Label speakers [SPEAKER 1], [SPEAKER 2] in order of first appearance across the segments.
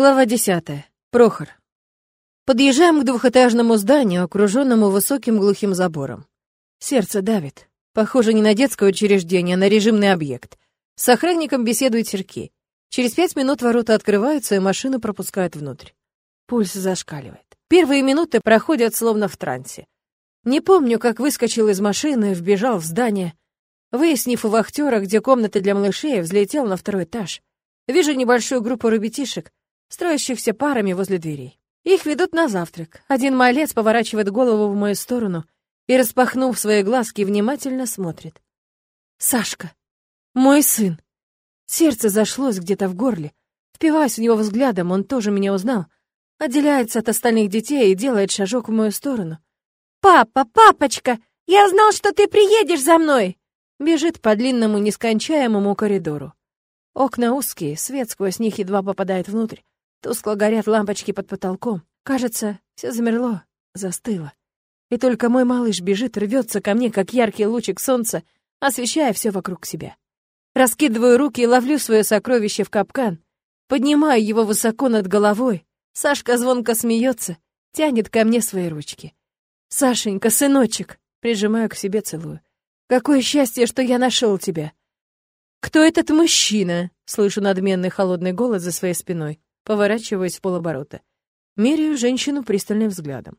[SPEAKER 1] Глава десятая. Прохор. Подъезжаем к двухэтажному зданию, окруженному высоким глухим забором. Сердце давит. Похоже не на детское учреждение, а на режимный объект. С охранником беседует Сергей. Через пять минут ворота открываются, и машину пропускают внутрь. Пульс зашкаливает. Первые минуты проходят словно в трансе. Не помню, как выскочил из машины, вбежал в здание. Выяснив у вахтера, где комната для малышей, взлетел на второй этаж. Вижу небольшую группу ребятишек, строящихся парами возле дверей. Их ведут на завтрак. Один малец поворачивает голову в мою сторону и, распахнув свои глазки, внимательно смотрит. «Сашка! Мой сын!» Сердце зашлось где-то в горле. Впиваясь в него взглядом, он тоже меня узнал. Отделяется от остальных детей и делает шажок в мою сторону. «Папа, папочка! Я знал, что ты приедешь за мной!» Бежит по длинному нескончаемому коридору. Окна узкие, свет сквозь них едва попадает внутрь. Тускло горят лампочки под потолком. Кажется, все замерло, застыло. И только мой малыш бежит, рвется ко мне, как яркий лучик солнца, освещая все вокруг себя. Раскидываю руки и ловлю свое сокровище в капкан. Поднимаю его высоко над головой. Сашка звонко смеется, тянет ко мне свои ручки. «Сашенька, сыночек!» Прижимаю к себе, целую. «Какое счастье, что я нашел тебя!» «Кто этот мужчина?» Слышу надменный холодный голос за своей спиной. Поворачиваюсь в полоборота. Меряю женщину пристальным взглядом.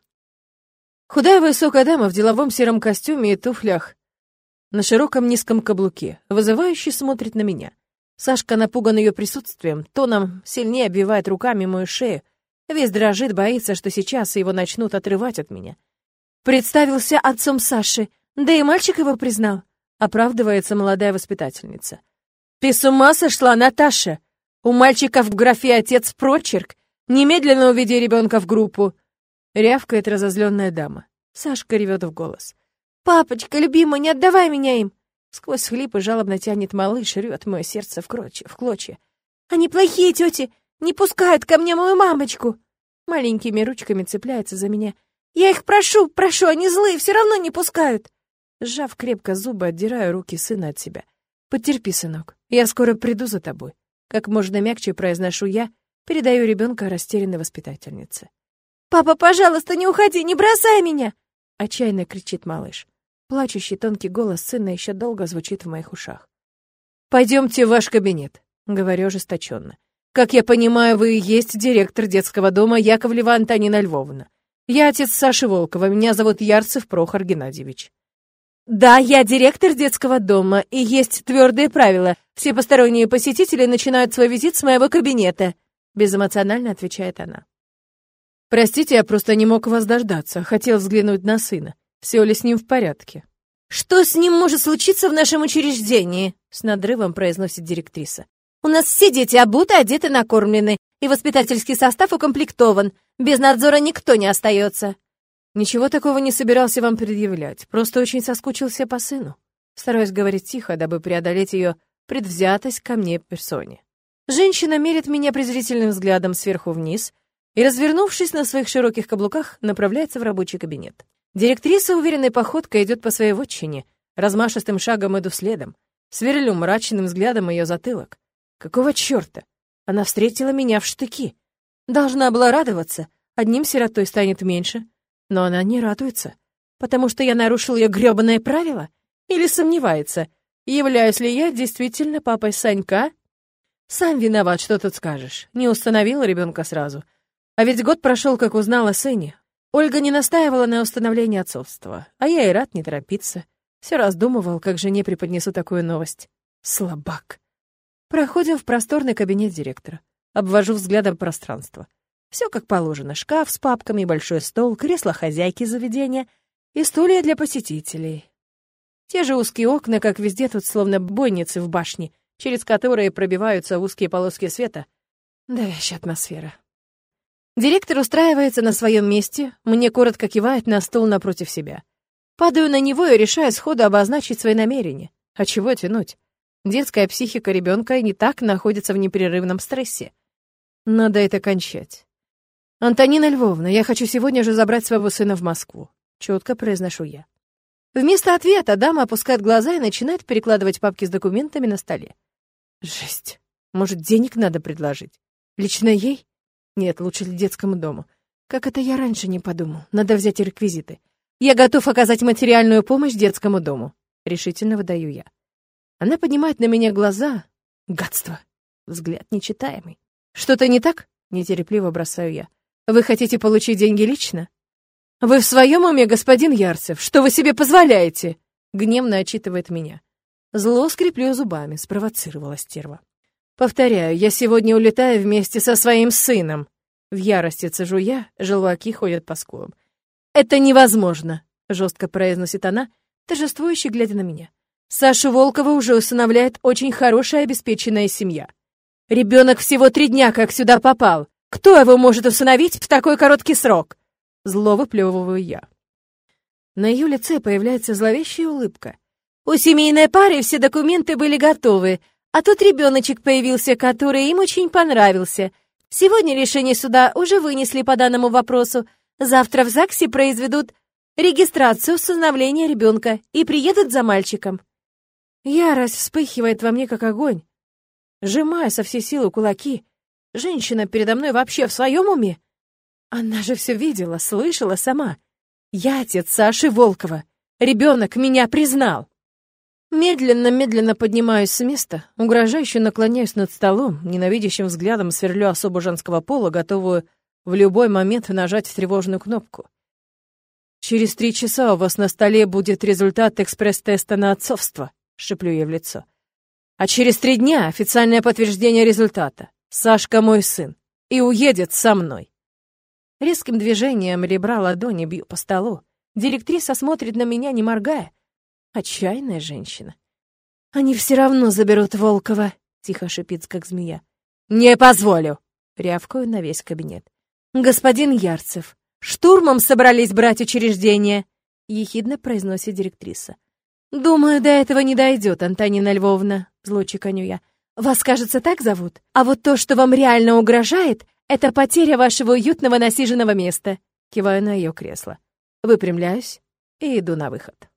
[SPEAKER 1] Худая высокая дама в деловом сером костюме и туфлях на широком низком каблуке, вызывающе смотрит на меня. Сашка напуган ее присутствием, тоном сильнее обвивает руками мою шею, весь дрожит, боится, что сейчас его начнут отрывать от меня. Представился отцом Саши, да и мальчик его признал, оправдывается молодая воспитательница. «Ты с ума сошла, Наташа? У мальчика в графе отец прочерк. Немедленно уведи ребенка в группу. Рявкает разозленная дама. Сашка ревет в голос. «Папочка, любимый, не отдавай меня им!» Сквозь хлипы жалобно тянет малыш, рвет мое сердце в, кроче, в клочья. «Они плохие, тети! Не пускают ко мне мою мамочку!» Маленькими ручками цепляется за меня. «Я их прошу, прошу, они злые, все равно не пускают!» Сжав крепко зубы, отдираю руки сына от себя. «Потерпи, сынок, я скоро приду за тобой. Как можно мягче произношу я, передаю ребенка растерянной воспитательнице. «Папа, пожалуйста, не уходи, не бросай меня!» Отчаянно кричит малыш. Плачущий тонкий голос сына еще долго звучит в моих ушах. «Пойдемте в ваш кабинет», — говорю ожесточенно. «Как я понимаю, вы и есть директор детского дома Яковлева Антонина Львовна. Я отец Саши Волкова, меня зовут Ярцев Прохор Геннадьевич». Да, я директор детского дома, и есть твердые правила. Все посторонние посетители начинают свой визит с моего кабинета, безэмоционально отвечает она. Простите, я просто не мог вас дождаться. Хотел взглянуть на сына. Все ли с ним в порядке? Что с ним может случиться в нашем учреждении? С надрывом произносит директриса. У нас все дети обуты, одеты, накормлены, и воспитательский состав укомплектован. Без надзора никто не остается. Ничего такого не собирался вам предъявлять, просто очень соскучился по сыну. Стараюсь говорить тихо, дабы преодолеть ее предвзятость ко мне персоне. Женщина мерит меня презрительным взглядом сверху вниз и, развернувшись на своих широких каблуках, направляется в рабочий кабинет. Директриса уверенной походкой идет по своей вотчине, размашистым шагом иду следом, сверлю мрачным взглядом ее затылок. Какого черта? Она встретила меня в штыки. Должна была радоваться, одним сиротой станет меньше, но она не радуется, потому что я нарушил ее грёбаное правило? Или сомневается, являюсь ли я действительно папой Санька? Сам виноват, что тут скажешь. Не установила ребенка сразу. А ведь год прошел, как узнала о сыне. Ольга не настаивала на установлении отцовства, а я и рад не торопиться. Все раздумывал, как жене преподнесу такую новость. Слабак. Проходим в просторный кабинет директора. Обвожу взглядом пространство. Все как положено. Шкаф с папками, большой стол, кресло хозяйки заведения и стулья для посетителей. Те же узкие окна, как везде тут, словно бойницы в башне, через которые пробиваются узкие полоски света. Давящая атмосфера. Директор устраивается на своем месте, мне коротко кивает на стол напротив себя. Падаю на него и решаю сходу обозначить свои намерения. А чего тянуть? Детская психика ребенка не так находится в непрерывном стрессе. Надо это кончать. «Антонина Львовна, я хочу сегодня же забрать своего сына в Москву», — четко произношу я. Вместо ответа дама опускает глаза и начинает перекладывать папки с документами на столе. Жесть. Может, денег надо предложить? Лично ей? Нет, лучше к детскому дому. Как это я раньше не подумал? Надо взять реквизиты. Я готов оказать материальную помощь детскому дому. Решительно выдаю я. Она поднимает на меня глаза. Гадство. Взгляд нечитаемый. Что-то не так? Нетерпеливо бросаю я. Вы хотите получить деньги лично? Вы в своем уме, господин Ярцев? Что вы себе позволяете? Гневно отчитывает меня. Зло скреплю зубами, спровоцировала стерва. Повторяю, я сегодня улетаю вместе со своим сыном. В ярости цежу я, желваки ходят по скулам. «Это невозможно», — жестко произносит она, торжествующе глядя на меня. «Сашу Волкова уже усыновляет очень хорошая обеспеченная семья. Ребенок всего три дня как сюда попал. Кто его может усыновить в такой короткий срок?» Зло выплевываю я. На ее лице появляется зловещая улыбка. У семейной пары все документы были готовы, а тут ребеночек появился, который им очень понравился. Сегодня решение суда уже вынесли по данному вопросу. Завтра в ЗАГСе произведут регистрацию усыновления ребенка и приедут за мальчиком. Ярость вспыхивает во мне, как огонь. Сжимаю со всей силы кулаки. Женщина передо мной вообще в своем уме? Она же все видела, слышала сама. Я отец Саши Волкова. Ребенок меня признал. Медленно-медленно поднимаюсь с места, угрожающе наклоняюсь над столом, ненавидящим взглядом сверлю особо женского пола, готовую в любой момент нажать тревожную кнопку. «Через три часа у вас на столе будет результат экспресс-теста на отцовство», — шеплю я в лицо. «А через три дня официальное подтверждение результата. Сашка мой сын. И уедет со мной». Резким движением ребра ладони бью по столу. Директриса смотрит на меня, не моргая. Отчаянная женщина. «Они все равно заберут Волкова», — тихо шипит, как змея. «Не позволю!» — рявкаю на весь кабинет. «Господин Ярцев, штурмом собрались брать учреждение!» — ехидно произносит директриса. «Думаю, до этого не дойдет, Антонина Львовна», — зло чеканю я. «Вас, кажется, так зовут? А вот то, что вам реально угрожает, это потеря вашего уютного насиженного места», — киваю на ее кресло. Выпрямляюсь и иду на выход.